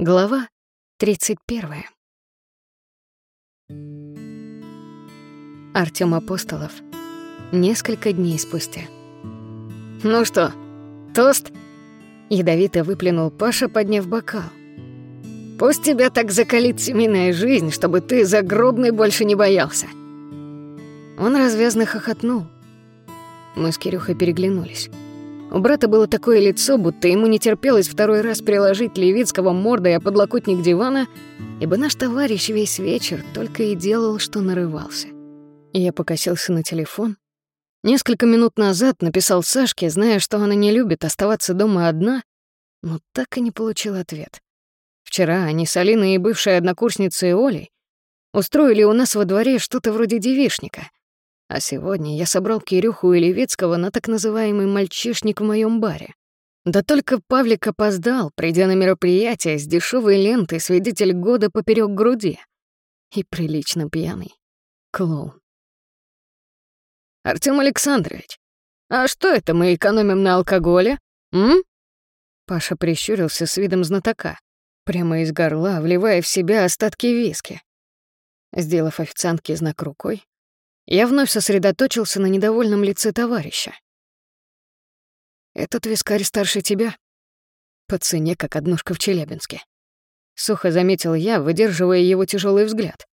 Глава 31. Артём Апостолов. Несколько дней спустя. «Ну что, тост?» Ядовито выплюнул Паша, подняв бокал. «Пусть тебя так закалит семейная жизнь, чтобы ты загробный больше не боялся». Он развязно хохотнул. Мы с Кирюхой переглянулись. У брата было такое лицо, будто ему не терпелось второй раз приложить Левицкого мордой о подлокотник дивана, ибо наш товарищ весь вечер только и делал, что нарывался. Я покосился на телефон. Несколько минут назад написал Сашке, зная, что она не любит оставаться дома одна, но так и не получил ответ. Вчера они с Алиной и бывшей однокурсницей Олей устроили у нас во дворе что-то вроде девишника — а сегодня я собрал Кирюху и Левицкого на так называемый мальчишник в моем баре. Да только Павлик опоздал, придя на мероприятие с дешевой лентой «Свидетель года» поперек груди. И прилично пьяный. Клоун. «Артём Александрович, а что это мы экономим на алкоголе, м?» Паша прищурился с видом знатока, прямо из горла, вливая в себя остатки виски. Сделав официантке знак рукой, я вновь сосредоточился на недовольном лице товарища. «Этот вискарь старше тебя. По цене, как однушка в Челябинске». Сухо заметил я, выдерживая его тяжелый взгляд.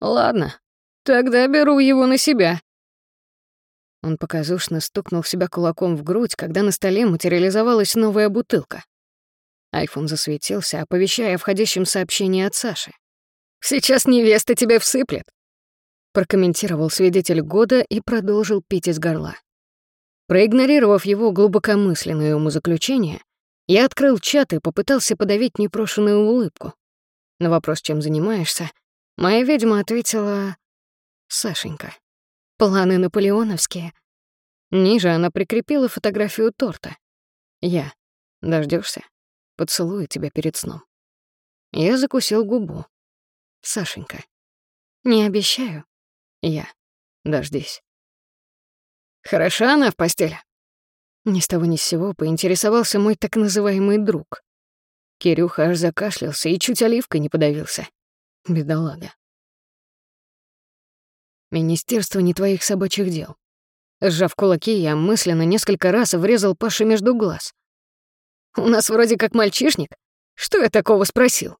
«Ладно, тогда беру его на себя». Он показушно стукнул себя кулаком в грудь, когда на столе материализовалась новая бутылка. Айфон засветился, оповещая о входящем сообщении от Саши. «Сейчас невеста тебе всыплет прокомментировал свидетель года и продолжил пить из горла. Проигнорировав его глубокомысленное умозаключение, я открыл чат и попытался подавить непрошенную улыбку. На вопрос, чем занимаешься, моя ведьма ответила «Сашенька». Планы наполеоновские. Ниже она прикрепила фотографию торта. Я. Дождешься? Поцелую тебя перед сном. Я закусил губу. Сашенька. Не обещаю. Я. Дождись. Хороша она в постели? Ни с того ни с сего поинтересовался мой так называемый друг. Кирюха аж закашлялся и чуть оливкой не подавился. Бедолага. Министерство не твоих собачьих дел. Сжав кулаки, я мысленно несколько раз врезал Паше между глаз. «У нас вроде как мальчишник. Что я такого спросил?»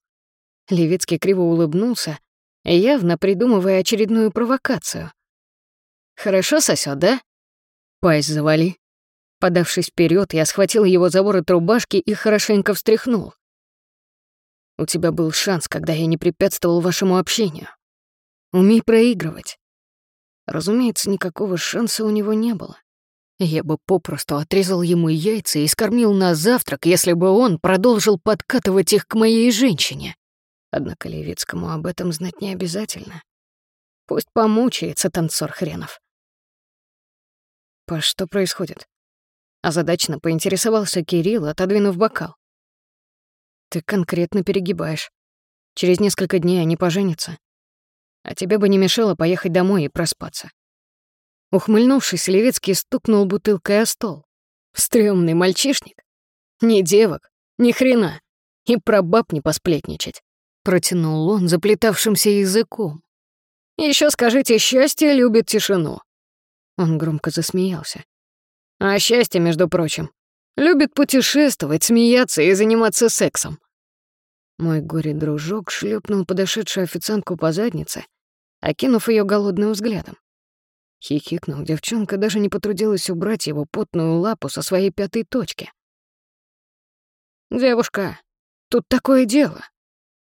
Левицкий криво улыбнулся, явно придумывая очередную провокацию. «Хорошо сосёт, да?» «Пасть завали». Подавшись вперед, я схватил его за ворот рубашки и хорошенько встряхнул. «У тебя был шанс, когда я не препятствовал вашему общению. Умей проигрывать». Разумеется, никакого шанса у него не было. Я бы попросту отрезал ему яйца и скормил на завтрак, если бы он продолжил подкатывать их к моей женщине. Однако Левицкому об этом знать не обязательно. Пусть помучается танцор хренов. «Паш, что происходит?» Озадачно поинтересовался Кирилл, отодвинув бокал. «Ты конкретно перегибаешь. Через несколько дней они поженятся. А тебе бы не мешало поехать домой и проспаться». Ухмыльнувшись, Левицкий стукнул бутылкой о стол. Стрёмный мальчишник. Ни девок, ни хрена. И про баб не посплетничать. Протянул он заплетавшимся языком. Еще скажите, счастье любит тишину». Он громко засмеялся. «А счастье, между прочим, любит путешествовать, смеяться и заниматься сексом». Мой горе-дружок шлепнул подошедшую официантку по заднице, окинув ее голодным взглядом. Хихикнул, девчонка даже не потрудилась убрать его потную лапу со своей пятой точки. «Девушка, тут такое дело. —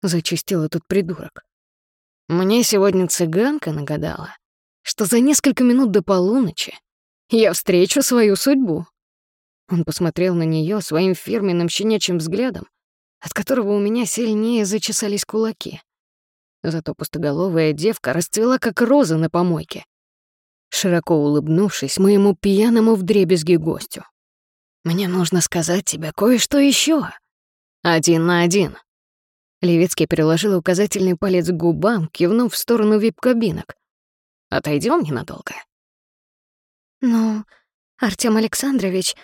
зачистил этот придурок. «Мне сегодня цыганка нагадала, что за несколько минут до полуночи я встречу свою судьбу». Он посмотрел на нее своим фирменным щенячьим взглядом, от которого у меня сильнее зачесались кулаки. Зато пустоголовая девка расцвела, как роза на помойке, широко улыбнувшись моему пьяному вдребезги гостю. «Мне нужно сказать тебе кое-что еще. Один на один». Левицкий переложил указательный палец к губам, кивнув в сторону вип-кабинок. Отойдем ненадолго?» «Ну, Артём Александрович...»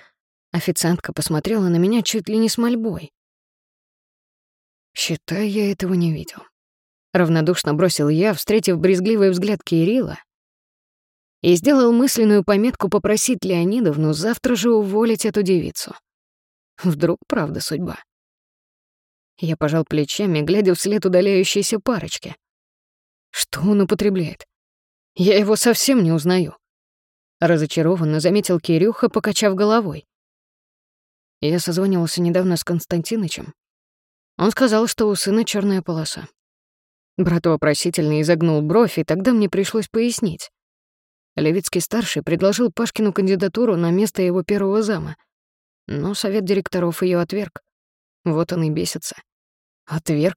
Официантка посмотрела на меня чуть ли не с мольбой. Считай, я этого не видел. Равнодушно бросил я, встретив брезгливый взгляд Кирилла, и сделал мысленную пометку попросить Леонидовну завтра же уволить эту девицу. Вдруг правда судьба. Я пожал плечами, глядя вслед удаляющейся парочки. Что он употребляет? Я его совсем не узнаю. Разочарованно заметил Кирюха, покачав головой. Я созванивался недавно с Константинычем. Он сказал, что у сына черная полоса. Брат вопросительно изогнул бровь, и тогда мне пришлось пояснить. Левицкий-старший предложил Пашкину кандидатуру на место его первого зама, но совет директоров ее отверг. Вот он и бесится. Отверг?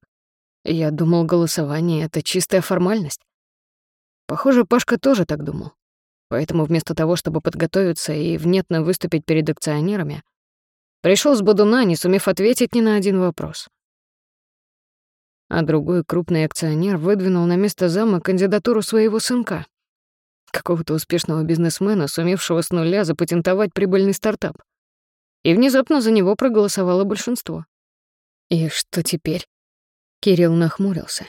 Я думал, голосование — это чистая формальность. Похоже, Пашка тоже так думал. Поэтому вместо того, чтобы подготовиться и внятно выступить перед акционерами, пришел с Бодуна, не сумев ответить ни на один вопрос. А другой крупный акционер выдвинул на место зама кандидатуру своего сынка, какого-то успешного бизнесмена, сумевшего с нуля запатентовать прибыльный стартап. И внезапно за него проголосовало большинство. И что теперь? Кирилл нахмурился.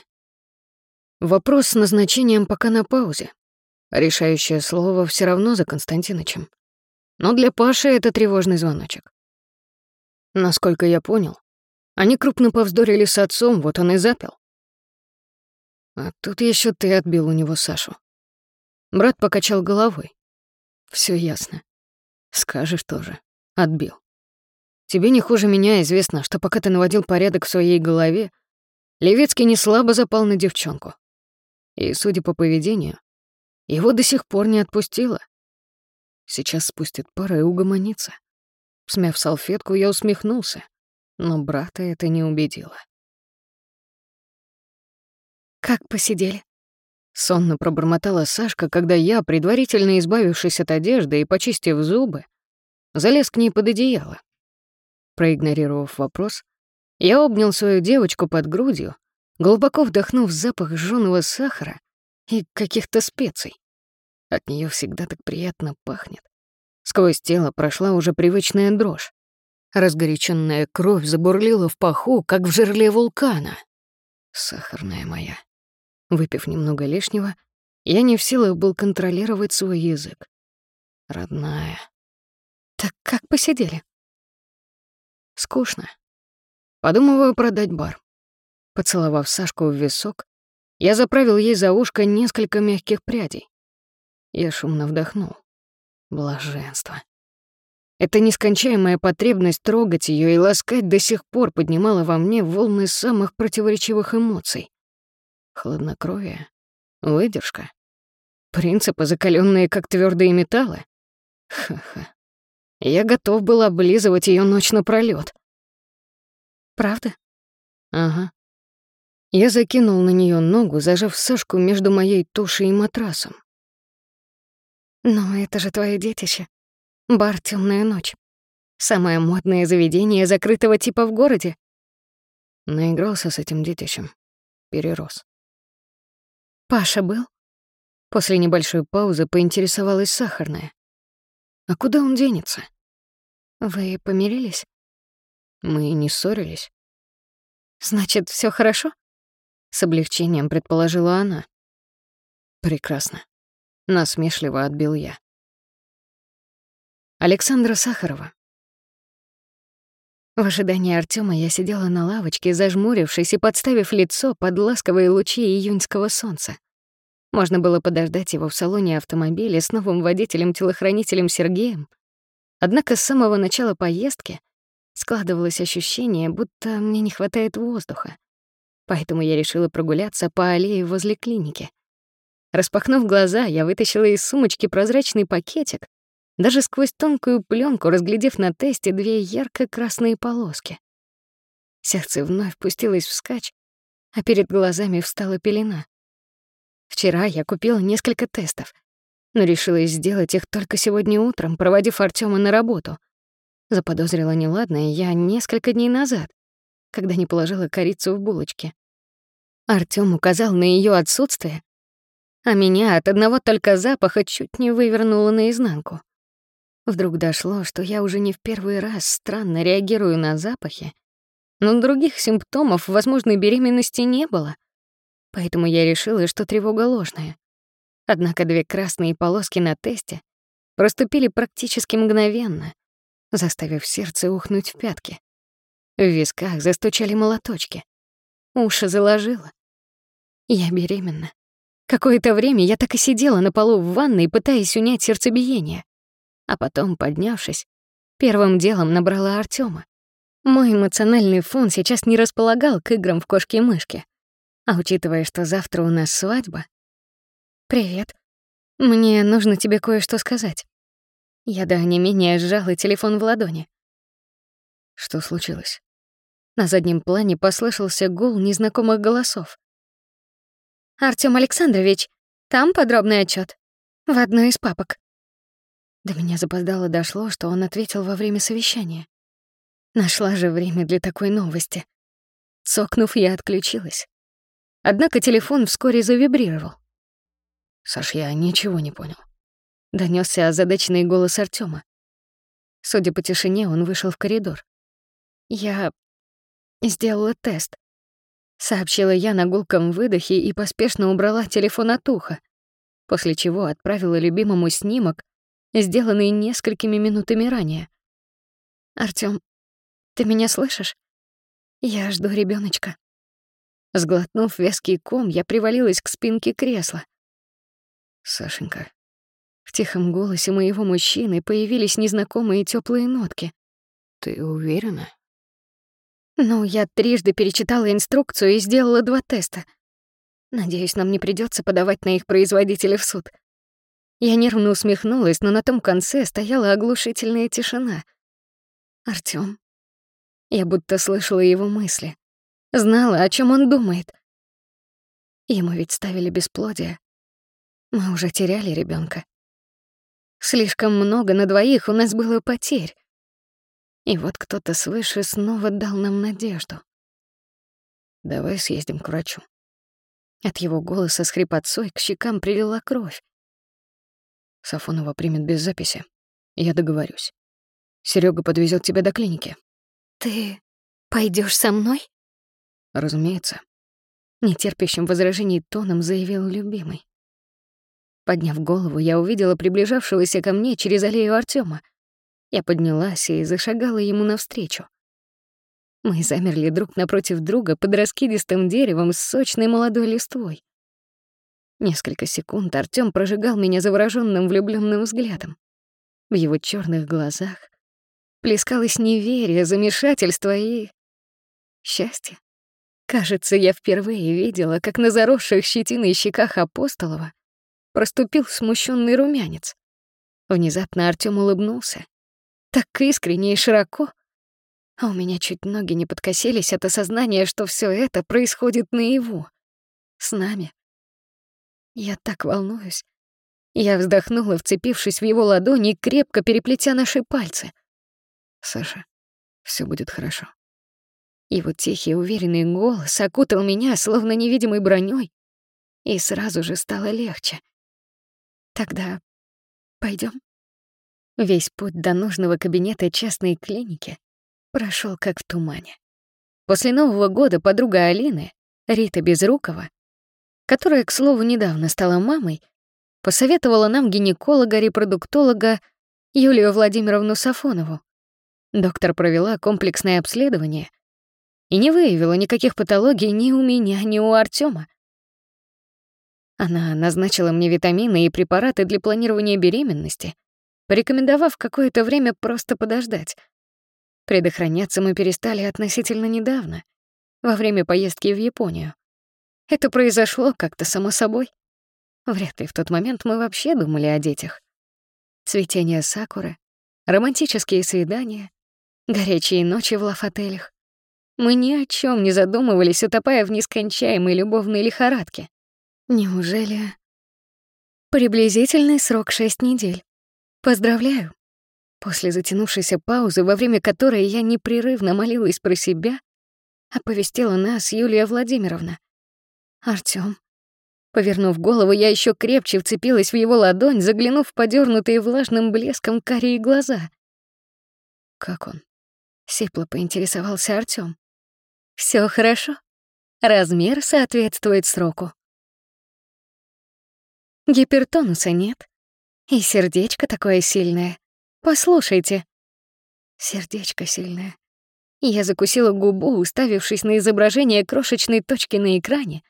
Вопрос с назначением пока на паузе. Решающее слово все равно за Константинычем. Но для Паши это тревожный звоночек. Насколько я понял, они крупно повздорили с отцом, вот он и запил. А тут еще ты отбил у него Сашу. Брат покачал головой. Все ясно. Скажешь тоже. Отбил. Тебе не хуже меня известно, что пока ты наводил порядок в своей голове, Левецкий не слабо запал на девчонку. И, судя по поведению, его до сих пор не отпустила. Сейчас спустит пара и угомонится. Смяв салфетку, я усмехнулся, но брата это не убедило. «Как посидели?» Сонно пробормотала Сашка, когда я, предварительно избавившись от одежды и почистив зубы, залез к ней под одеяло. Проигнорировав вопрос, я обнял свою девочку под грудью, глубоко вдохнув запах жжёного сахара и каких-то специй. От нее всегда так приятно пахнет. Сквозь тело прошла уже привычная дрожь. Разгоряченная кровь забурлила в паху, как в жерле вулкана. Сахарная моя. Выпив немного лишнего, я не в силах был контролировать свой язык. Родная. Так как посидели? Скучно. Подумываю продать бар. Поцеловав Сашку в висок, я заправил ей за ушко несколько мягких прядей. Я шумно вдохнул. Блаженство. Эта нескончаемая потребность трогать ее и ласкать до сих пор поднимала во мне волны самых противоречивых эмоций. Хладнокровие, выдержка, принципы, закаленные как твердые металлы. Ха-ха. Я готов был облизывать ее ночь напролёт. Правда? Ага. Я закинул на нее ногу, зажав Сашку между моей тушей и матрасом. Но это же твое детище. Бар «Темная ночь». Самое модное заведение закрытого типа в городе. Наигрался с этим детищем. Перерос. Паша был? После небольшой паузы поинтересовалась сахарная. А куда он денется? Вы помирились? Мы не ссорились. Значит, все хорошо? С облегчением предположила она. Прекрасно. Насмешливо отбил я. Александра Сахарова. В ожидании Артема я сидела на лавочке, зажмурившись и подставив лицо под ласковые лучи июньского солнца. Можно было подождать его в салоне автомобиля с новым водителем-телохранителем Сергеем. Однако с самого начала поездки складывалось ощущение, будто мне не хватает воздуха. Поэтому я решила прогуляться по аллее возле клиники. Распахнув глаза, я вытащила из сумочки прозрачный пакетик, даже сквозь тонкую пленку разглядев на тесте две ярко-красные полоски. Сердце вновь пустилось вскачь, а перед глазами встала пелена. Вчера я купила несколько тестов, но решила сделать их только сегодня утром, проводив Артема на работу. Заподозрила неладное я несколько дней назад, когда не положила корицу в булочке. Артём указал на ее отсутствие, а меня от одного только запаха чуть не вывернуло наизнанку. Вдруг дошло, что я уже не в первый раз странно реагирую на запахи, но других симптомов возможной беременности не было. Поэтому я решила, что тревога ложная. Однако две красные полоски на тесте проступили практически мгновенно, заставив сердце ухнуть в пятки. В висках застучали молоточки. Уши заложило. Я беременна. Какое-то время я так и сидела на полу в ванной, пытаясь унять сердцебиение. А потом, поднявшись, первым делом набрала Артема. Мой эмоциональный фон сейчас не располагал к играм в кошки-мышки. А учитывая, что завтра у нас свадьба... «Привет. Мне нужно тебе кое-что сказать». Я до не менее сжала телефон в ладони. Что случилось? На заднем плане послышался гул незнакомых голосов. «Артём Александрович, там подробный отчет. В одной из папок». До меня запоздало дошло, что он ответил во время совещания. Нашла же время для такой новости. Цокнув, я отключилась. Однако телефон вскоре завибрировал. «Саш, я ничего не понял», — донёсся озадаченный голос Артёма. Судя по тишине, он вышел в коридор. «Я сделала тест», — сообщила я на гулком выдохе и поспешно убрала телефон от уха, после чего отправила любимому снимок, сделанный несколькими минутами ранее. «Артём, ты меня слышишь? Я жду ребёночка». Сглотнув вязкий ком, я привалилась к спинке кресла. «Сашенька». В тихом голосе моего мужчины появились незнакомые теплые нотки. «Ты уверена?» Ну, я трижды перечитала инструкцию и сделала два теста. Надеюсь, нам не придется подавать на их производителя в суд. Я нервно усмехнулась, но на том конце стояла оглушительная тишина. Артём. Я будто слышала его мысли. Знала, о чем он думает. Ему ведь ставили бесплодие. Мы уже теряли ребенка. Слишком много на двоих у нас было потерь. И вот кто-то свыше снова дал нам надежду. «Давай съездим к врачу». От его голоса с хрипотцой к щекам прилила кровь. Сафонова примет без записи. Я договорюсь. Серега подвезет тебя до клиники. Ты пойдешь со мной? Разумеется. Нетерпящим возражений тоном заявил любимый. Подняв голову, я увидела приближавшегося ко мне через аллею Артема. Я поднялась и зашагала ему навстречу. Мы замерли друг напротив друга под раскидистым деревом с сочной молодой листвой. Несколько секунд Артём прожигал меня заворожённым влюблённым взглядом. В его чёрных глазах плескалось неверие, замешательство и... счастье. Кажется, я впервые видела, как на заросших щетиной щеках Апостолова проступил смущённый румянец. Внезапно Артём улыбнулся так искренне и широко. А у меня чуть ноги не подкосились от осознания, что все это происходит наяву. С нами. Я так волнуюсь. Я вздохнула, вцепившись в его ладони, крепко переплетя наши пальцы. «Саша, все будет хорошо». Его тихий, уверенный голос окутал меня, словно невидимой броней, и сразу же стало легче. «Тогда пойдем. Весь путь до нужного кабинета частной клиники прошел как в тумане. После Нового года подруга Алины, Рита Безрукова, которая, к слову, недавно стала мамой, посоветовала нам гинеколога-репродуктолога Юлию Владимировну Сафонову. Доктор провела комплексное обследование и не выявила никаких патологий ни у меня, ни у Артема. Она назначила мне витамины и препараты для планирования беременности, порекомендовав какое-то время просто подождать. Предохраняться мы перестали относительно недавно, во время поездки в Японию. Это произошло как-то само собой. Вряд ли в тот момент мы вообще думали о детях. Цветение сакуры, романтические свидания, горячие ночи в лаф-отелях. Мы ни о чем не задумывались, утопая в нескончаемой любовной лихорадке. Неужели... Приблизительный срок — шесть недель. Поздравляю. После затянувшейся паузы, во время которой я непрерывно молилась про себя, оповестила нас Юлия Владимировна. Артём. Повернув голову, я еще крепче вцепилась в его ладонь, заглянув в подернутые влажным блеском карие глаза. «Как он?» — сипло поинтересовался Артём. Все хорошо. Размер соответствует сроку. Гипертонуса нет. И сердечко такое сильное. Послушайте. Сердечко сильное. Я закусила губу, уставившись на изображение крошечной точки на экране,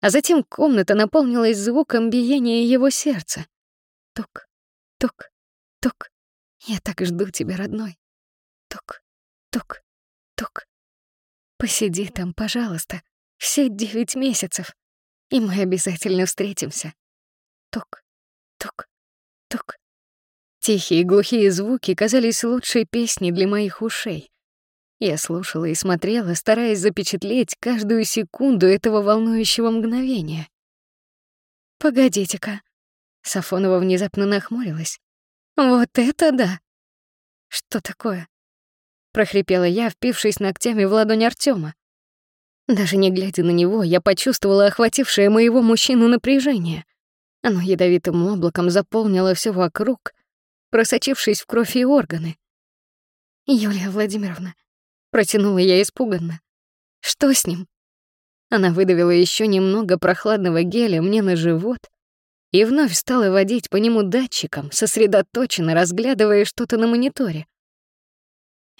а затем комната наполнилась звуком биения его сердца. Тук, тук, тук. Я так жду тебя, родной. Тук, тук, тук. Посиди там, пожалуйста, все девять месяцев, и мы обязательно встретимся. Тук, тук, тук. Тихие глухие звуки казались лучшей песней для моих ушей. Я слушала и смотрела, стараясь запечатлеть каждую секунду этого волнующего мгновения. «Погодите-ка». Сафонова внезапно нахмурилась. «Вот это да!» «Что такое?» прохрипела я, впившись ногтями в ладонь Артема. Даже не глядя на него, я почувствовала охватившее моего мужчину напряжение. Оно ядовитым облаком заполнило все вокруг, просочившись в кровь и органы. «Юлия Владимировна», — протянула я испуганно, — «что с ним?» Она выдавила еще немного прохладного геля мне на живот и вновь стала водить по нему датчиком, сосредоточенно разглядывая что-то на мониторе.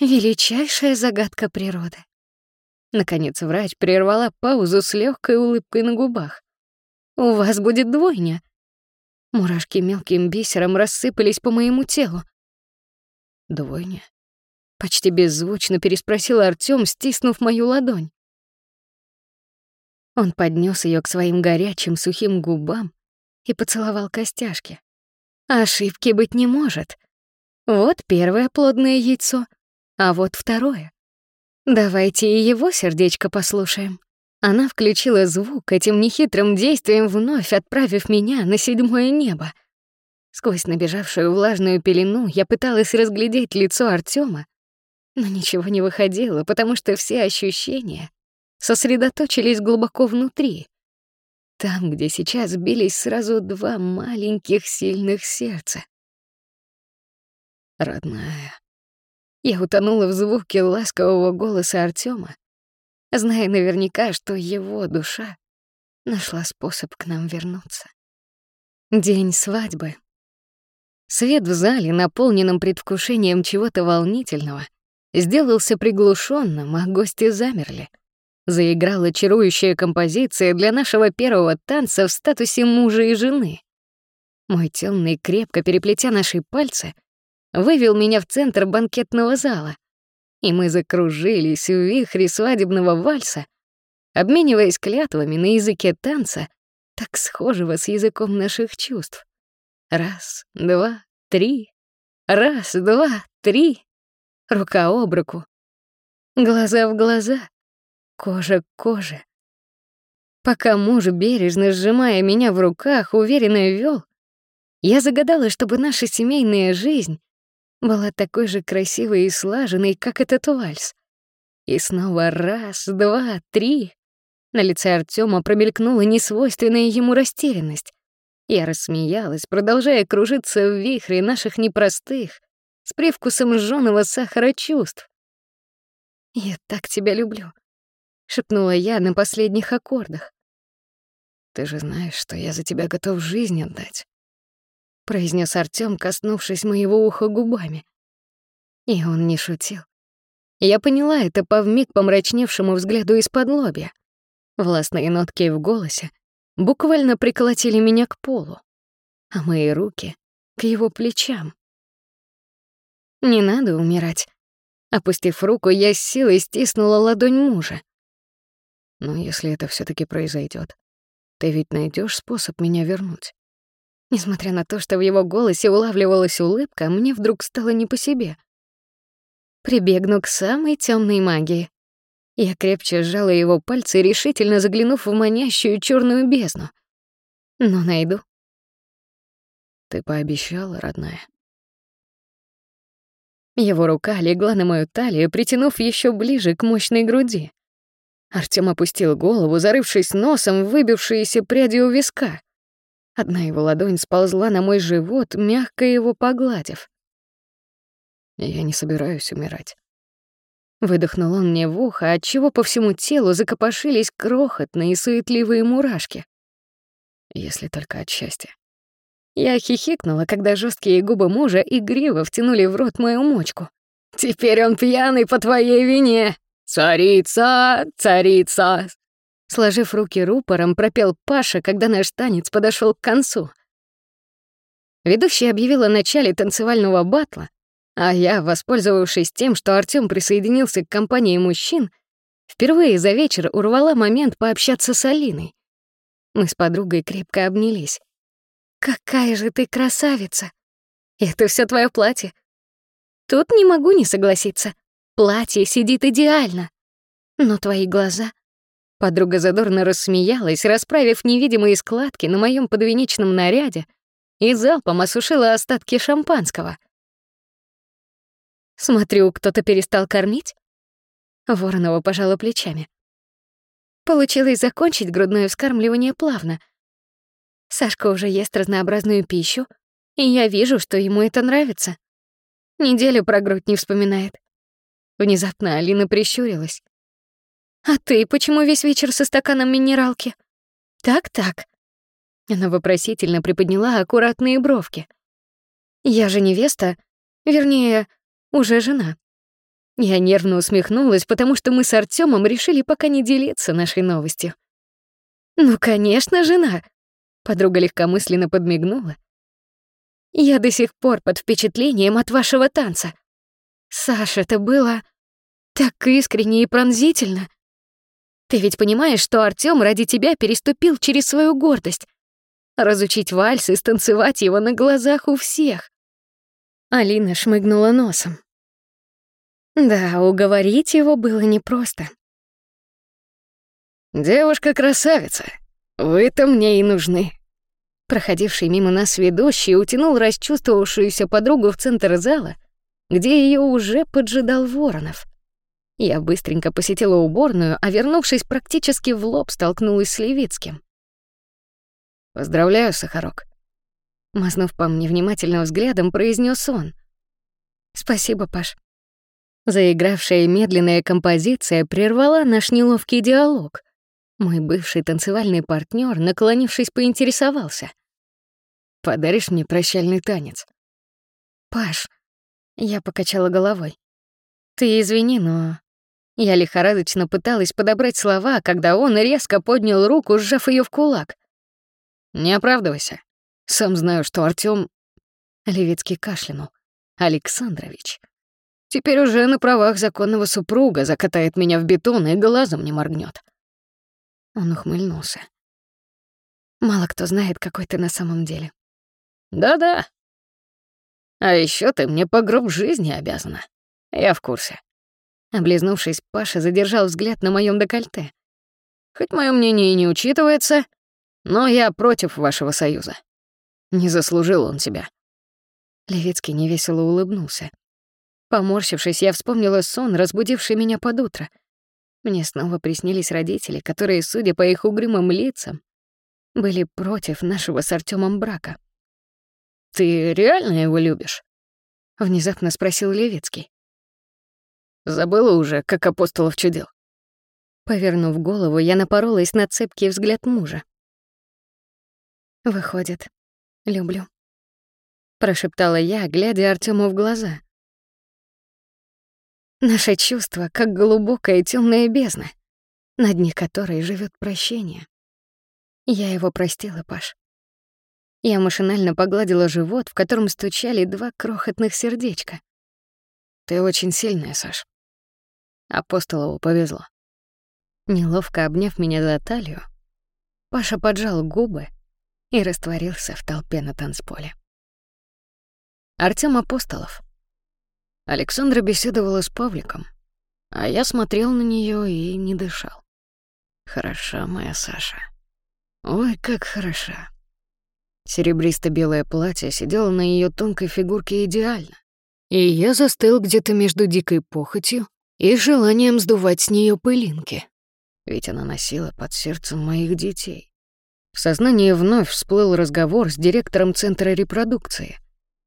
Величайшая загадка природы. Наконец врач прервала паузу с легкой улыбкой на губах. «У вас будет двойня». Мурашки мелким бисером рассыпались по моему телу. «Двойня?» Почти беззвучно переспросил Артём, стиснув мою ладонь. Он поднес ее к своим горячим сухим губам и поцеловал костяшки. Ошибки быть не может. Вот первое плодное яйцо, а вот второе. Давайте и его сердечко послушаем. Она включила звук этим нехитрым действием, вновь отправив меня на седьмое небо. Сквозь набежавшую влажную пелену я пыталась разглядеть лицо Артема, но ничего не выходило, потому что все ощущения сосредоточились глубоко внутри. Там, где сейчас бились сразу два маленьких сильных сердца. Родная, я утонула в звуке ласкового голоса Артема, зная наверняка, что его душа нашла способ к нам вернуться. День свадьбы. Свет в зале, наполненном предвкушением чего-то волнительного, сделался приглушенным, а гости замерли. Заиграла чарующая композиция для нашего первого танца в статусе мужа и жены. Мой темный, крепко переплетя наши пальцы, вывел меня в центр банкетного зала, и мы закружились в вихре свадебного вальса, обмениваясь клятвами на языке танца, так схожего с языком наших чувств. Раз, два, три. Раз, два, три. Рука об руку. Глаза в глаза. Кожа к коже. Пока муж, бережно сжимая меня в руках, уверенно вел, я загадала, чтобы наша семейная жизнь была такой же красивой и слаженной, как этот вальс. И снова раз, два, три. На лице Артема промелькнула несвойственная ему растерянность. Я рассмеялась, продолжая кружиться в вихре наших непростых, с привкусом жжёного сахара чувств. «Я так тебя люблю», — шепнула я на последних аккордах. «Ты же знаешь, что я за тебя готов жизнь отдать», произнес Артём, коснувшись моего уха губами. И он не шутил. Я поняла это по вмиг помрачневшему взгляду из-под лобья. Властные нотки в голосе буквально приколотили меня к полу, а мои руки — к его плечам. Не надо умирать. Опустив руку, я с силой стиснула ладонь мужа. Но если это все таки произойдет, ты ведь найдешь способ меня вернуть. Несмотря на то, что в его голосе улавливалась улыбка, мне вдруг стало не по себе. Прибегну к самой темной магии. Я крепче сжала его пальцы, решительно заглянув в манящую черную бездну. Но найду. Ты пообещала, родная. Его рука легла на мою талию, притянув еще ближе к мощной груди. Артём опустил голову, зарывшись носом в выбившиеся пряди у виска. Одна его ладонь сползла на мой живот, мягко его погладив. Я не собираюсь умирать. Выдохнул он мне в ухо, отчего по всему телу закопошились крохотные суетливые мурашки. Если только от счастья. Я хихикнула, когда жесткие губы мужа игриво втянули в рот мою мочку. «Теперь он пьяный по твоей вине! Царица, царица!» Сложив руки рупором, пропел Паша, когда наш танец подошел к концу. Ведущая объявила о начале танцевального батла, а я, воспользовавшись тем, что Артём присоединился к компании мужчин, впервые за вечер урвала момент пообщаться с Алиной. Мы с подругой крепко обнялись. «Какая же ты красавица! Это все твое платье!» Тут не могу не согласиться. Платье сидит идеально. Но твои глаза... Подруга задорно рассмеялась, расправив невидимые складки на моем подвенечном наряде и залпом осушила остатки шампанского. Смотрю, кто-то перестал кормить. Воронова пожала плечами. Получилось закончить грудное вскармливание плавно. Сашка уже ест разнообразную пищу, и я вижу, что ему это нравится. Неделю про грудь не вспоминает. Внезапно Алина прищурилась. «А ты почему весь вечер со стаканом минералки?» «Так-так». Она вопросительно приподняла аккуратные бровки. «Я же невеста, вернее, уже жена». Я нервно усмехнулась, потому что мы с Артёмом решили пока не делиться нашей новостью. «Ну, конечно, жена!» Подруга легкомысленно подмигнула. «Я до сих пор под впечатлением от вашего танца. Саша, это было так искренне и пронзительно. Ты ведь понимаешь, что Артём ради тебя переступил через свою гордость. Разучить вальс и станцевать его на глазах у всех. Алина шмыгнула носом. Да, уговорить его было непросто. «Девушка-красавица, вы-то мне и нужны». Проходивший мимо нас ведущий утянул расчувствовавшуюся подругу в центр зала, где ее уже поджидал Воронов. Я быстренько посетила уборную, а вернувшись практически в лоб, столкнулась с Левицким. «Поздравляю, Сахарок», — мазнув по мне внимательным взглядом, произнес он. «Спасибо, Паш». Заигравшая медленная композиция прервала наш неловкий диалог. Мой бывший танцевальный партнер, наклонившись, поинтересовался. «Подаришь мне прощальный танец?» «Паш», — я покачала головой. «Ты извини, но я лихорадочно пыталась подобрать слова, когда он резко поднял руку, сжав ее в кулак. «Не оправдывайся. Сам знаю, что Артём...» Левицкий кашлянул. «Александрович. Теперь уже на правах законного супруга закатает меня в бетон и глазом не моргнет. Он ухмыльнулся. «Мало кто знает, какой ты на самом деле». «Да-да. А еще ты мне по гроб жизни обязана. Я в курсе. Облизнувшись, Паша задержал взгляд на моем декольте. «Хоть мое мнение и не учитывается, но я против вашего союза. Не заслужил он тебя». Левицкий невесело улыбнулся. Поморщившись, я вспомнила сон, разбудивший меня под утро. Мне снова приснились родители, которые, судя по их угрюмым лицам, были против нашего с Артёмом брака. «Ты реально его любишь?» — внезапно спросил Левицкий. Забыла уже, как апостолов чудил. Повернув голову, я напоролась на цепкий взгляд мужа. «Выходит, люблю», — прошептала я, глядя Артему в глаза. Наше чувство, как глубокая темная бездна, на дне которой живет прощение. Я его простила, Паш. Я машинально погладила живот, в котором стучали два крохотных сердечка. Ты очень сильная, Саш. Апостолову повезло. Неловко обняв меня за талию, Паша поджал губы и растворился в толпе на танцполе. Артём Апостолов. Александра беседовала с Павликом, а я смотрел на неё и не дышал. Хороша моя Саша. Ой, как хороша. Серебристо-белое платье сидело на её тонкой фигурке идеально, и я застыл где-то между дикой похотью и желанием сдувать с нее пылинки. Ведь она носила под сердцем моих детей. В сознании вновь всплыл разговор с директором Центра репродукции,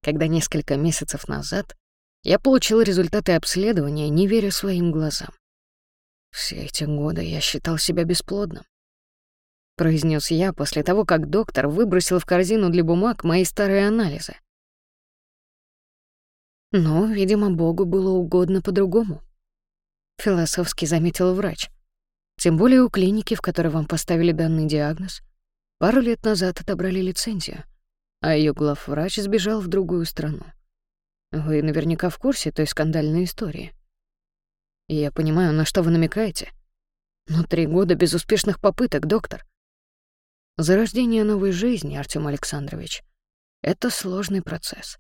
когда несколько месяцев назад Я получил результаты обследования, не веря своим глазам. Все эти годы я считал себя бесплодным. Произнес я после того, как доктор выбросил в корзину для бумаг мои старые анализы. Но, видимо, Богу было угодно по-другому. Философски заметил врач. Тем более у клиники, в которой вам поставили данный диагноз, пару лет назад отобрали лицензию, а ее главврач сбежал в другую страну. Вы наверняка в курсе той скандальной истории. Я понимаю, на что вы намекаете. Но три года безуспешных попыток, доктор. Зарождение новой жизни, Артём Александрович, — это сложный процесс.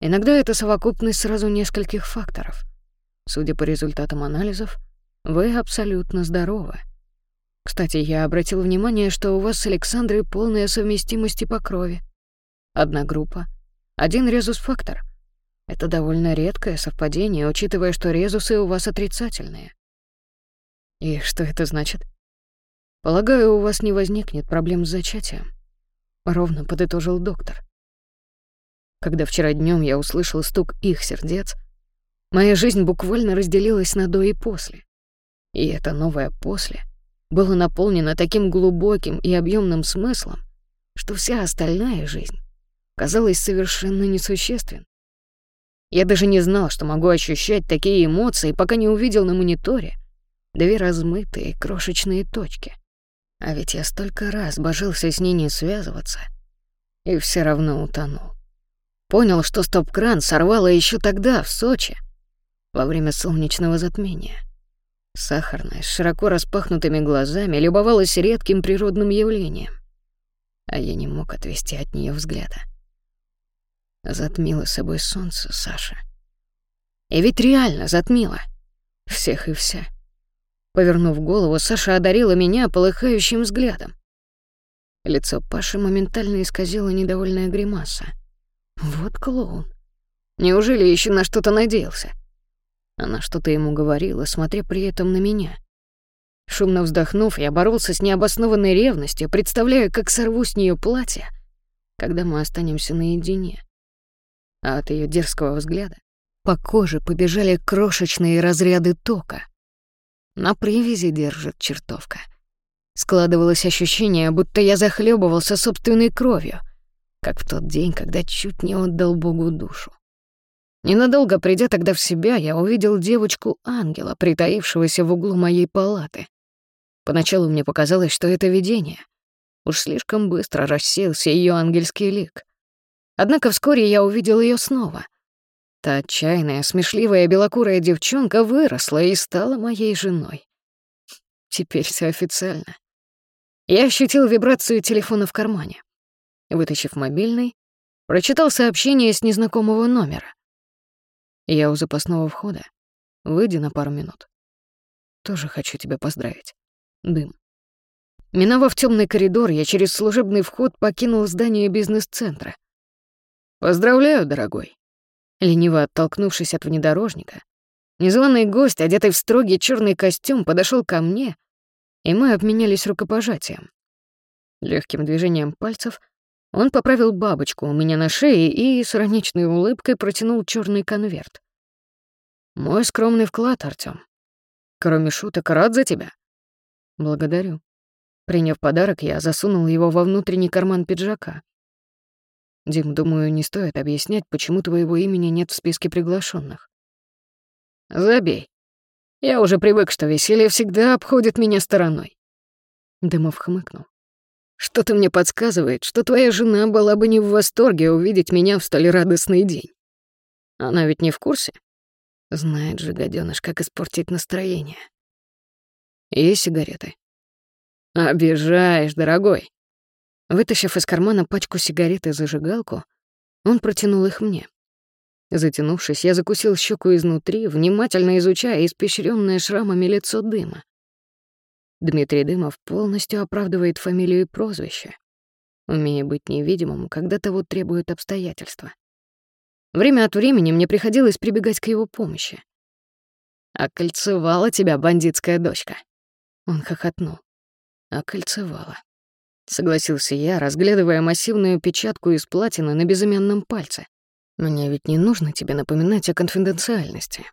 Иногда это совокупность сразу нескольких факторов. Судя по результатам анализов, вы абсолютно здоровы. Кстати, я обратил внимание, что у вас с Александрой полная совместимость по крови. Одна группа, один резус-фактор. Это довольно редкое совпадение, учитывая, что резусы у вас отрицательные. И что это значит? Полагаю, у вас не возникнет проблем с зачатием. Ровно подытожил доктор. Когда вчера днем я услышал стук их сердец, моя жизнь буквально разделилась на до и после. И это новое «после» было наполнено таким глубоким и объемным смыслом, что вся остальная жизнь казалась совершенно несущественной. Я даже не знал, что могу ощущать такие эмоции, пока не увидел на мониторе две размытые крошечные точки. А ведь я столько раз божился с ней не связываться, и все равно утонул. Понял, что стоп-кран сорвало еще тогда, в Сочи, во время солнечного затмения. Сахарная, с широко распахнутыми глазами, любовалась редким природным явлением. А я не мог отвести от нее взгляда. Затмило собой солнце Саша. И ведь реально затмило. Всех и вся. Повернув голову, Саша одарила меня полыхающим взглядом. Лицо Паши моментально исказило недовольная гримаса. Вот клоун. Неужели еще на что-то надеялся? Она что-то ему говорила, смотря при этом на меня. Шумно вздохнув, я боролся с необоснованной ревностью, представляя, как сорву с нее платье, когда мы останемся наедине. А от ее дерзкого взгляда по коже побежали крошечные разряды тока. На привязи держит чертовка. Складывалось ощущение, будто я захлебывался собственной кровью — как в тот день, когда чуть не отдал Богу душу. Ненадолго придя тогда в себя, я увидел девочку-ангела, притаившегося в углу моей палаты. Поначалу мне показалось, что это видение. Уж слишком быстро рассеялся ее ангельский лик. Однако вскоре я увидел ее снова. Та отчаянная, смешливая белокурая девчонка выросла и стала моей женой. Теперь все официально. Я ощутил вибрацию телефона в кармане. Вытащив мобильный, прочитал сообщение с незнакомого номера. Я у запасного входа. Выйди на пару минут. Тоже хочу тебя поздравить. Дым. Миновав темный коридор, я через служебный вход покинул здание бизнес-центра. «Поздравляю, дорогой!» Лениво оттолкнувшись от внедорожника, незваный гость, одетый в строгий черный костюм, подошел ко мне, и мы обменялись рукопожатием. Легким движением пальцев — он поправил бабочку у меня на шее и с ироничной улыбкой протянул черный конверт. «Мой скромный вклад, Артём. Кроме шуток, рад за тебя». «Благодарю». Приняв подарок, я засунул его во внутренний карман пиджака. «Дим, думаю, не стоит объяснять, почему твоего имени нет в списке приглашенных. «Забей. Я уже привык, что веселье всегда обходит меня стороной». Дымов хмыкнул. Что-то мне подсказывает, что твоя жена была бы не в восторге увидеть меня в столь радостный день. Она ведь не в курсе? Знает же, гадёныш, как испортить настроение. Есть сигареты? Обижаешь, дорогой. Вытащив из кармана пачку сигарет и зажигалку, он протянул их мне. Затянувшись, я закусил щеку изнутри, внимательно изучая испещренное шрамами лицо дыма. Дмитрий Дымов полностью оправдывает фамилию и прозвище, умея быть невидимым, когда того требуют обстоятельства. Время от времени мне приходилось прибегать к его помощи. «Окольцевала тебя бандитская дочка!» Он хохотнул. «Окольцевала», — согласился я, разглядывая массивную печатку из платины на безымянном пальце. Мне ведь не нужно тебе напоминать о конфиденциальности.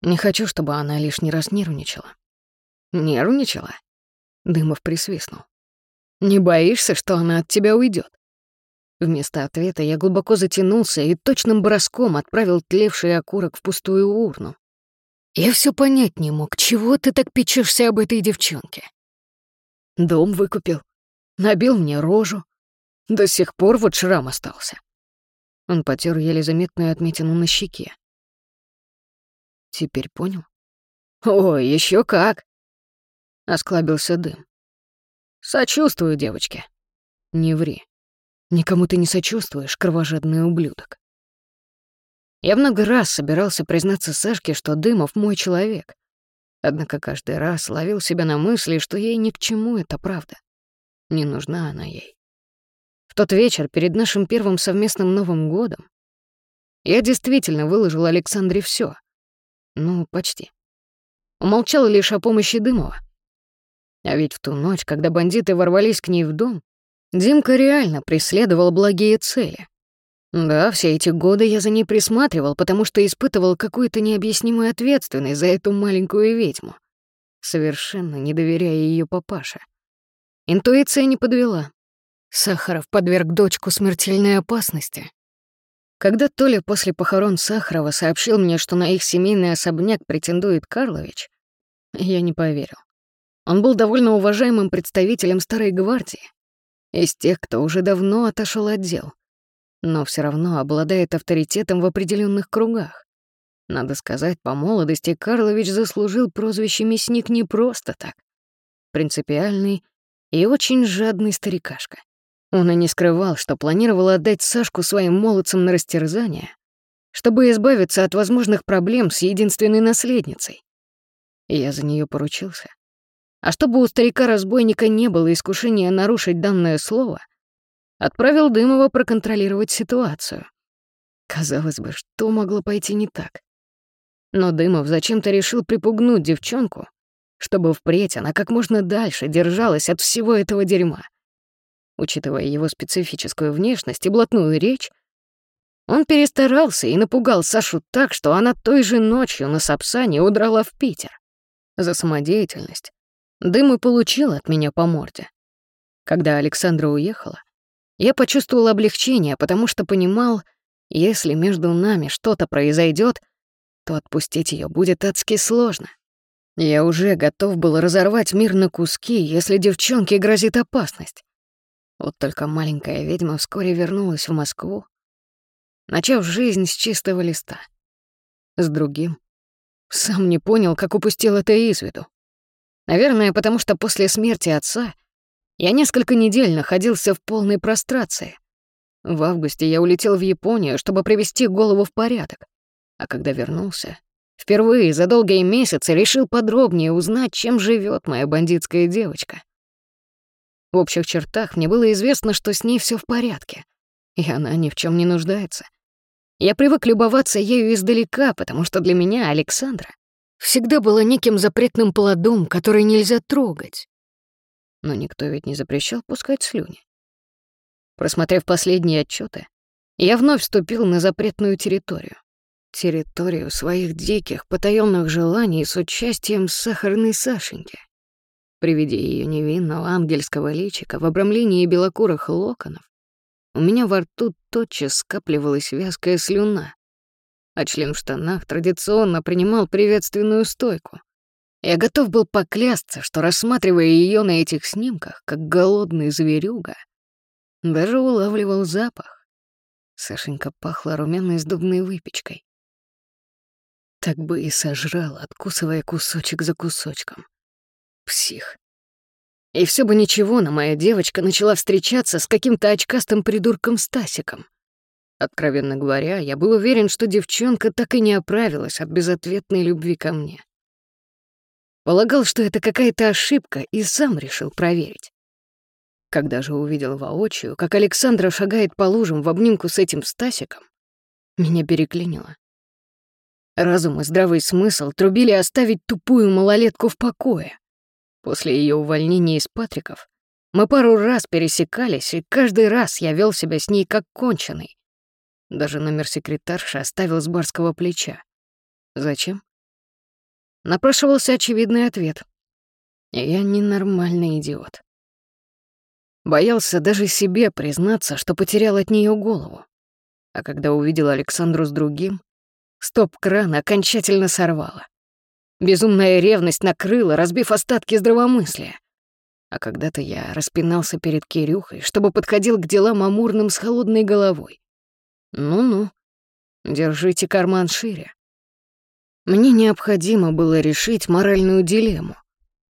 Не хочу, чтобы она лишний раз нервничала. Нервничала? Дымов присвистнул. Не боишься, что она от тебя уйдет? Вместо ответа я глубоко затянулся и точным броском отправил тлевший окурок в пустую урну. Я все понять не мог, чего ты так печешься об этой девчонке. Дом выкупил, набил мне рожу. До сих пор вот шрам остался. Он потер еле заметную отметину на щеке. Теперь понял? Ой, еще как! Осклабился дым. Сочувствую девочке. Не ври. Никому ты не сочувствуешь, кровожадный ублюдок. Я много раз собирался признаться Сашке, что Дымов мой человек. Однако каждый раз ловил себя на мысли, что ей ни к чему это правда. Не нужна она ей. В тот вечер, перед нашим первым совместным Новым годом, я действительно выложил Александре все. Ну, почти. Умолчал лишь о помощи Дымова. А ведь в ту ночь, когда бандиты ворвались к ней в дом, Димка реально преследовал благие цели. Да, все эти годы я за ней присматривал, потому что испытывал какую-то необъяснимую ответственность за эту маленькую ведьму, совершенно не доверяя ее папаше. Интуиция не подвела. Сахаров подверг дочку смертельной опасности. Когда Толя после похорон Сахарова сообщил мне, что на их семейный особняк претендует Карлович, я не поверил. Он был довольно уважаемым представителем старой гвардии, из тех, кто уже давно отошел от дел но все равно обладает авторитетом в определенных кругах. Надо сказать, по молодости Карлович заслужил прозвище «Мясник» не просто так. Принципиальный и очень жадный старикашка. Он и не скрывал, что планировал отдать Сашку своим молодцам на растерзание, чтобы избавиться от возможных проблем с единственной наследницей. И я за нее поручился. А чтобы у старика-разбойника не было искушения нарушить данное слово, отправил Дымова проконтролировать ситуацию. Казалось бы, что могло пойти не так? Но Дымов зачем-то решил припугнуть девчонку, чтобы впредь она как можно дальше держалась от всего этого дерьма. Учитывая его специфическую внешность и блатную речь, он перестарался и напугал Сашу так, что она той же ночью на Сапсане удрала в Питер. За самодеятельность Дым и получил от меня по морде. Когда Александра уехала, я почувствовал облегчение, потому что понимал, если между нами что-то произойдет, то отпустить ее будет адски сложно. Я уже готов был разорвать мир на куски, если девчонке грозит опасность. Вот только маленькая ведьма вскоре вернулась в Москву, начав жизнь с чистого листа. С другим. Сам не понял, как упустил это из виду. Наверное, потому что после смерти отца я несколько недель находился в полной прострации. В августе я улетел в Японию, чтобы привести голову в порядок. А когда вернулся, впервые за долгие месяцы решил подробнее узнать, чем живет моя бандитская девочка. В общих чертах мне было известно, что с ней все в порядке, и она ни в чем не нуждается. Я привык любоваться ею издалека, потому что для меня Александра всегда была неким запретным плодом, который нельзя трогать но никто ведь не запрещал пускать слюни. Просмотрев последние отчеты, я вновь вступил на запретную территорию. Территорию своих диких, потаённых желаний с участием сахарной Сашеньки. При виде её невинного ангельского личика в обрамлении белокурых локонов у меня во рту тотчас скапливалась вязкая слюна, а член в штанах традиционно принимал приветственную стойку — я готов был поклясться, что, рассматривая ее на этих снимках, как голодный зверюга, даже улавливал запах. Сашенька пахла румяной сдобной выпечкой. Так бы и сожрал, откусывая кусочек за кусочком. Псих. И все бы ничего, но моя девочка начала встречаться с каким-то очкастым придурком Стасиком. Откровенно говоря, я был уверен, что девчонка так и не оправилась от безответной любви ко мне. Полагал, что это какая-то ошибка, и сам решил проверить. Когда же увидел воочию, как Александра шагает по лужам в обнимку с этим Стасиком, меня переклинило. Разум и здравый смысл трубили оставить тупую малолетку в покое. После ее увольнения из Патриков мы пару раз пересекались, и каждый раз я вел себя с ней как конченый. Даже номер секретарши оставил с барского плеча. Зачем? Напрашивался очевидный ответ. Я ненормальный идиот. Боялся даже себе признаться, что потерял от нее голову. А когда увидел Александру с другим, стоп-кран окончательно сорвало. Безумная ревность накрыла, разбив остатки здравомыслия. А когда-то я распинался перед Кирюхой, чтобы подходил к делам амурным с холодной головой. Ну-ну, держите карман шире. Мне необходимо было решить моральную дилемму.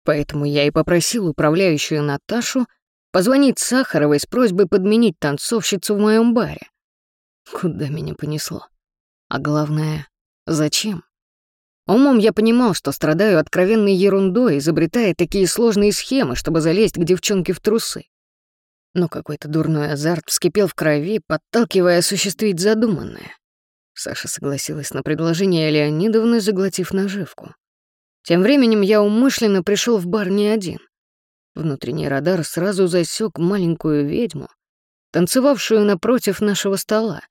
Поэтому я и попросил управляющую Наташу позвонить Сахаровой с просьбой подменить танцовщицу в моем баре. Куда меня понесло? А главное, зачем? Умом я понимал, что страдаю откровенной ерундой, изобретая такие сложные схемы, чтобы залезть к девчонке в трусы но какой-то дурной азарт вскипел в крови, подталкивая осуществить задуманное. Саша согласилась на предложение Леонидовны, заглотив наживку. Тем временем я умышленно пришел в бар не один. Внутренний радар сразу засек маленькую ведьму, танцевавшую напротив нашего стола.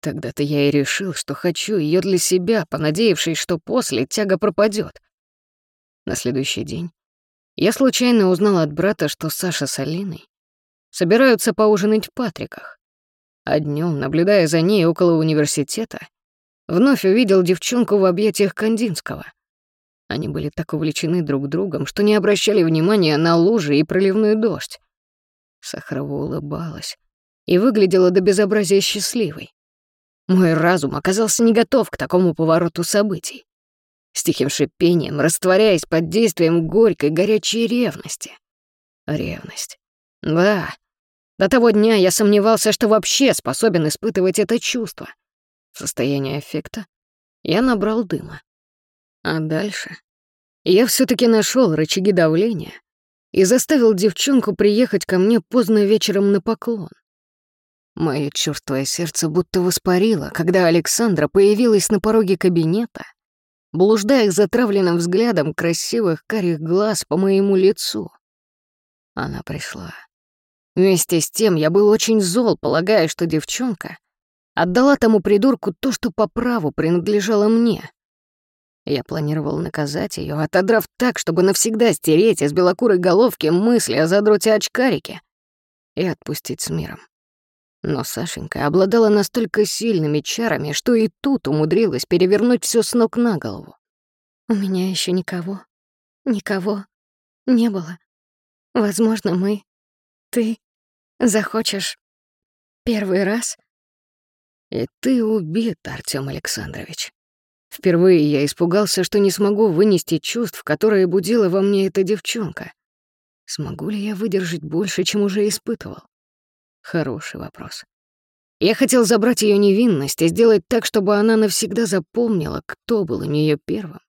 Тогда-то я и решил, что хочу ее для себя, понадеявшись, что после тяга пропадет. На следующий день я случайно узнал от брата, что Саша с Алиной собираются поужинать в Патриках. А днем, наблюдая за ней около университета, вновь увидел девчонку в объятиях Кандинского. Они были так увлечены друг другом, что не обращали внимания на лужи и проливной дождь. Сахарова улыбалась и выглядела до безобразия счастливой. Мой разум оказался не готов к такому повороту событий. С тихим шипением, растворяясь под действием горькой горячей ревности. Ревность. Да, до того дня я сомневался, что вообще способен испытывать это чувство. В состоянии эффекта я набрал дыма. А дальше я все таки нашел рычаги давления и заставил девчонку приехать ко мне поздно вечером на поклон. Мое чёртовое сердце будто воспарило, когда Александра появилась на пороге кабинета, блуждая затравленным взглядом красивых карих глаз по моему лицу. Она пришла Вместе с тем я был очень зол, полагая, что девчонка отдала тому придурку то, что по праву принадлежало мне. Я планировал наказать ее, отодрав так, чтобы навсегда стереть из белокурой головки мысли о задроте очкарике и отпустить с миром. Но Сашенька обладала настолько сильными чарами, что и тут умудрилась перевернуть все с ног на голову. У меня еще никого, никого не было. Возможно, мы, ты Захочешь первый раз? И ты убит, Артём Александрович. Впервые я испугался, что не смогу вынести чувств, которые будила во мне эта девчонка. Смогу ли я выдержать больше, чем уже испытывал? Хороший вопрос. Я хотел забрать ее невинность и сделать так, чтобы она навсегда запомнила, кто был у нее первым.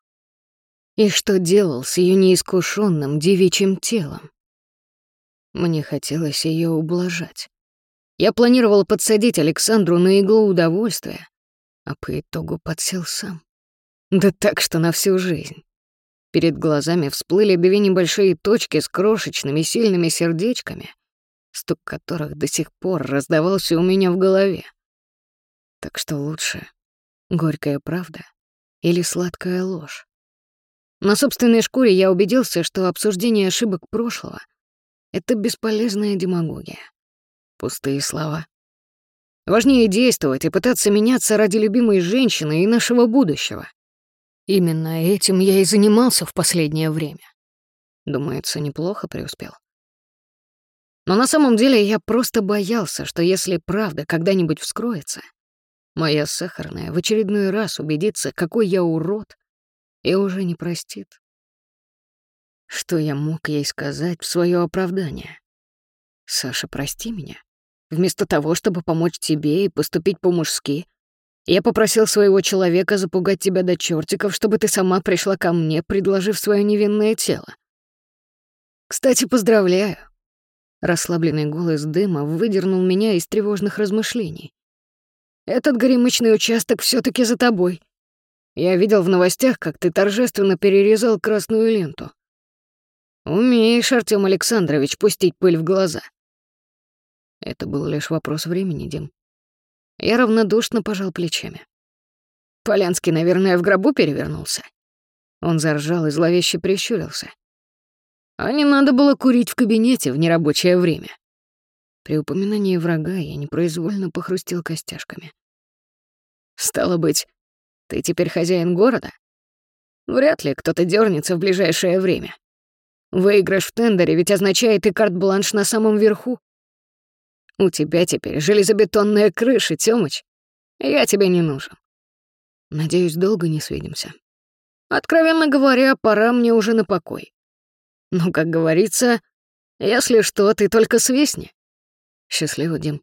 И что делал с ее неискушенным девичьим телом. Мне хотелось ее ублажать. Я планировал подсадить Александру на иглу удовольствия, а по итогу подсел сам. Да так, что на всю жизнь. Перед глазами всплыли две небольшие точки с крошечными сильными сердечками, стук которых до сих пор раздавался у меня в голове. Так что лучше горькая правда или сладкая ложь. На собственной шкуре я убедился, что обсуждение ошибок прошлого это бесполезная демагогия. Пустые слова. Важнее действовать и пытаться меняться ради любимой женщины и нашего будущего. Именно этим я и занимался в последнее время. Думается, неплохо преуспел. Но на самом деле я просто боялся, что если правда когда-нибудь вскроется, моя сахарная в очередной раз убедится, какой я урод, и уже не простит. Что я мог ей сказать в свое оправдание? «Саша, прости меня. Вместо того, чтобы помочь тебе и поступить по-мужски, я попросил своего человека запугать тебя до чертиков, чтобы ты сама пришла ко мне, предложив свое невинное тело. Кстати, поздравляю». Расслабленный голос дыма выдернул меня из тревожных размышлений. «Этот горемычный участок все таки за тобой. Я видел в новостях, как ты торжественно перерезал красную ленту. Умеешь, Артём Александрович, пустить пыль в глаза. Это был лишь вопрос времени, Дим. Я равнодушно пожал плечами. Полянский, наверное, в гробу перевернулся. Он заржал и зловеще прищурился. А не надо было курить в кабинете в нерабочее время. При упоминании врага я непроизвольно похрустел костяшками. Стало быть, ты теперь хозяин города? Вряд ли кто-то дернется в ближайшее время. Выигрыш в тендере ведь означает и карт-бланш на самом верху. У тебя теперь железобетонная крыша, Тёмыч. Я тебе не нужен. Надеюсь, долго не свидимся. Откровенно говоря, пора мне уже на покой. Ну, как говорится, если что, ты только свистни. Счастливо, Дим.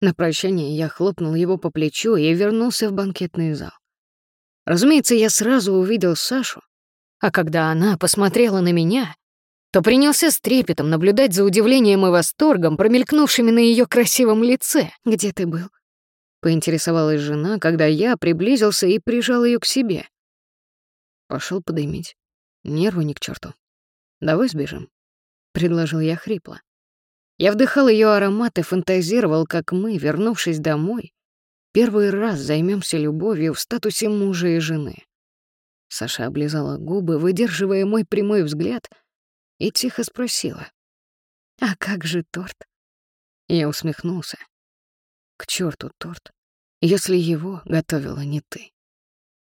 На прощание я хлопнул его по плечу и вернулся в банкетный зал. Разумеется, я сразу увидел Сашу, а когда она посмотрела на меня, то принялся с трепетом наблюдать за удивлением и восторгом, промелькнувшими на ее красивом лице. «Где ты был?» — поинтересовалась жена, когда я приблизился и прижал ее к себе. Пошел подымить. Нервы ни к черту. Давай сбежим, предложил я хрипло. Я вдыхал ее аромат и фантазировал, как мы, вернувшись домой, первый раз займемся любовью в статусе мужа и жены. Саша облизала губы, выдерживая мой прямой взгляд, и тихо спросила. «А как же торт?» Я усмехнулся. «К черту торт, если его готовила не ты».